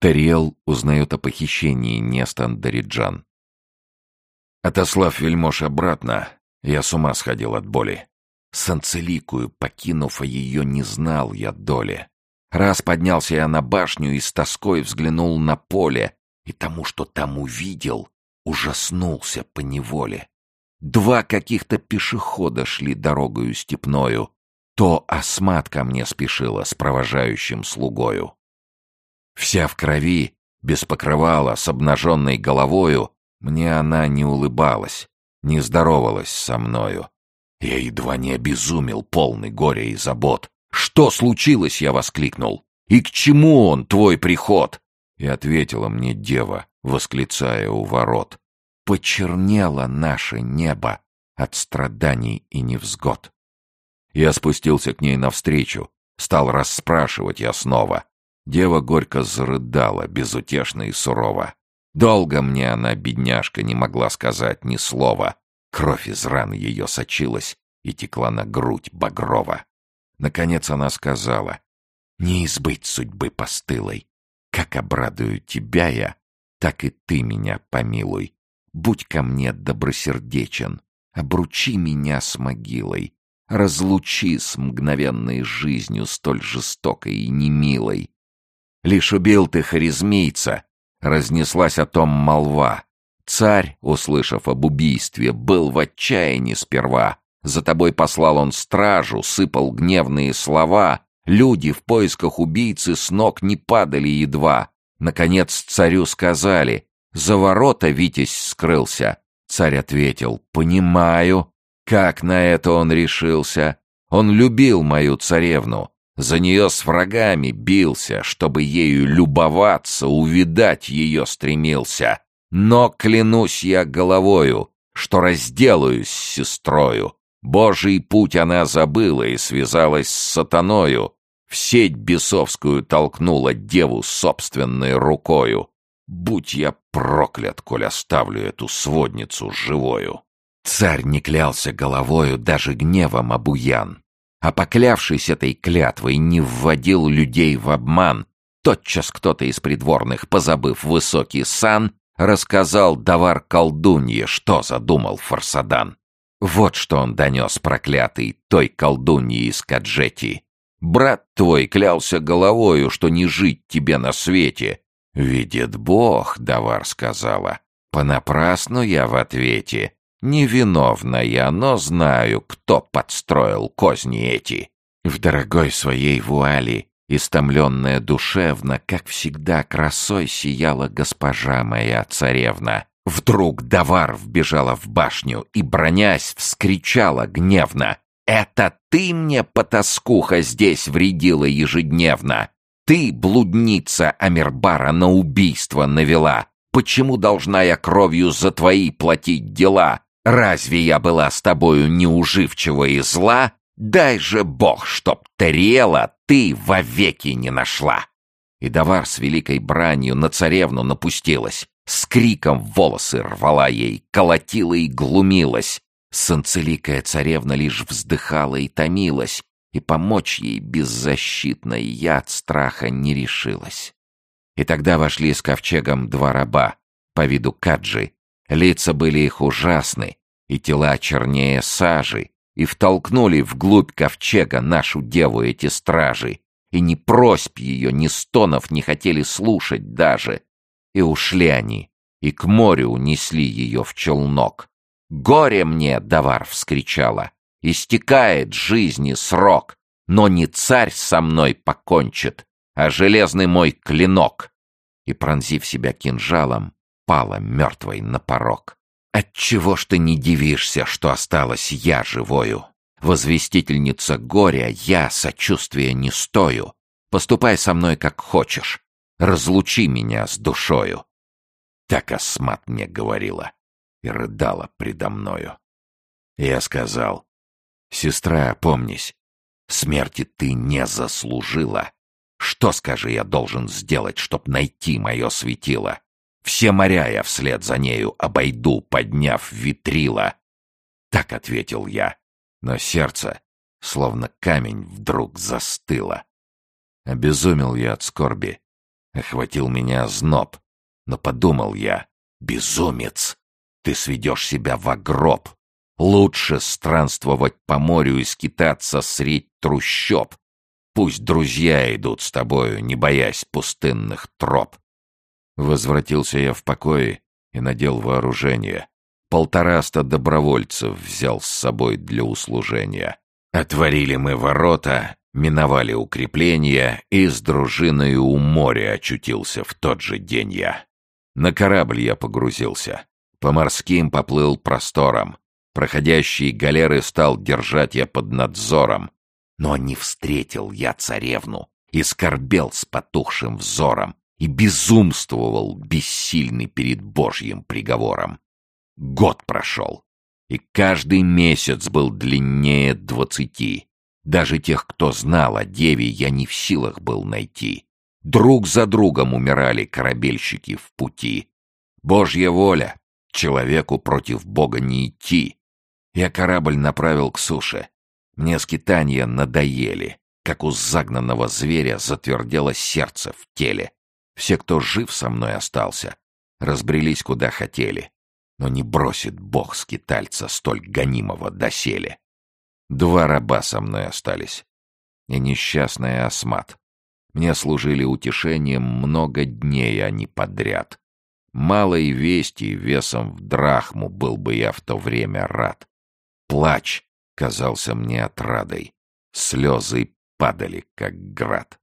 Тариэл узнает о похищении Нестан Дариджан. Отослав вельмож обратно, я с ума сходил от боли. Санцеликую, покинув, а ее не знал я доли. Раз поднялся я на башню и с тоской взглянул на поле, и тому, что там увидел, ужаснулся по неволе. Два каких-то пешехода шли дорогою степною. То осмат ко мне спешила с провожающим слугою. Вся в крови, без покрывала, с обнаженной головою, мне она не улыбалась, не здоровалась со мною. Я едва не обезумел, полный горя и забот. «Что случилось?» — я воскликнул. «И к чему он, твой приход?» И ответила мне дева, восклицая у ворот. «Почернело наше небо от страданий и невзгод». Я спустился к ней навстречу, стал расспрашивать я снова. Дева горько зарыдала, безутешно и сурово. Долго мне она, бедняжка, не могла сказать ни слова. Кровь из ран ее сочилась и текла на грудь багрова. Наконец она сказала, «Не избыть судьбы постылой. Как обрадую тебя я, так и ты меня помилуй. Будь ко мне добросердечен, обручи меня с могилой, разлучи с мгновенной жизнью столь жестокой и немилой. Лишь убил ты харизмийца, разнеслась о том молва. Царь, услышав об убийстве, был в отчаянии сперва. За тобой послал он стражу, сыпал гневные слова. Люди в поисках убийцы с ног не падали едва. Наконец царю сказали, «За ворота Витязь скрылся». Царь ответил, «Понимаю». Как на это он решился? Он любил мою царевну. За нее с врагами бился, чтобы ею любоваться, увидать ее стремился. Но клянусь я головою, что разделаюсь с сестрою. Божий путь она забыла и связалась с сатаною. В сеть бесовскую толкнула деву собственной рукою. Будь я проклят, коль оставлю эту сводницу живою. Царь не клялся головою, даже гневом обуян. А поклявшись этой клятвой, не вводил людей в обман. Тотчас кто-то из придворных, позабыв высокий сан, рассказал давар колдунье, что задумал Фарсадан. Вот что он донес, проклятый, той колдуньи из Каджети. Брат твой клялся головою, что не жить тебе на свете. Видит Бог, Давар сказала. Понапрасну я в ответе. Невиновна я, но знаю, кто подстроил козни эти. В дорогой своей вуали Истомленная душевно, как всегда, красой сияла госпожа моя царевна. Вдруг Давар вбежала в башню и, бронясь, вскричала гневно. «Это ты мне, потаскуха, здесь вредила ежедневно! Ты, блудница Амирбара, на убийство навела! Почему должна я кровью за твои платить дела? Разве я была с тобою неуживчива и зла? Дай же бог, чтоб Терела ты вовеки не нашла!» И Давар с великой бранью на царевну напустилась, с криком волосы рвала ей, колотила и глумилась. Санцеликая царевна лишь вздыхала и томилась, и помочь ей беззащитной я от страха не решилась. И тогда вошли с ковчегом два раба, по виду каджи. Лица были их ужасны, и тела чернее сажи, и втолкнули вглубь ковчега нашу деву эти стражи, и ни просьб ее, ни стонов не хотели слушать даже. И ушли они, и к морю унесли ее в челнок. «Горе мне!» — Давар вскричала. «Истекает жизни срок, но не царь со мной покончит, а железный мой клинок!» И, пронзив себя кинжалом, пала мертвой на порог. Отчего ж ты не дивишься, что осталась я живою? Возвестительница горя, я сочувствия не стою. Поступай со мной как хочешь. Разлучи меня с душою. Так Асмат мне говорила и рыдала предо мною. Я сказал, сестра, помнись, смерти ты не заслужила. Что, скажи, я должен сделать, чтоб найти мое светило? Все моря я вслед за нею обойду, подняв витрила. Так ответил я, но сердце, словно камень, вдруг застыло. Обезумел я от скорби, Охватил меня зноб. Но подумал я, безумец, ты сведешь себя в гроб. Лучше странствовать по морю и скитаться средь трущоб. Пусть друзья идут с тобою, не боясь пустынных троп. Возвратился я в покое и надел вооружение. Полтораста добровольцев взял с собой для услужения. Отворили мы ворота, миновали укрепления, и с дружиной у моря очутился в тот же день я. На корабль я погрузился. По морским поплыл простором. Проходящие галеры стал держать я под надзором. Но не встретил я царевну и скорбел с потухшим взором и безумствовал бессильный перед Божьим приговором. Год прошел, и каждый месяц был длиннее двадцати. Даже тех, кто знал о деве, я не в силах был найти. Друг за другом умирали корабельщики в пути. Божья воля, человеку против Бога не идти. Я корабль направил к суше. Мне скитания надоели, как у загнанного зверя затвердело сердце в теле. Все, кто жив со мной остался, разбрелись куда хотели. Но не бросит Бог скитальца столь гонимого доселе. Два раба со мной остались. И несчастный осмат. Мне служили утешением много дней, а не подряд. Малой вести весом в драхму был бы я в то время рад. Плач казался мне отрадой. Слезы падали, как град.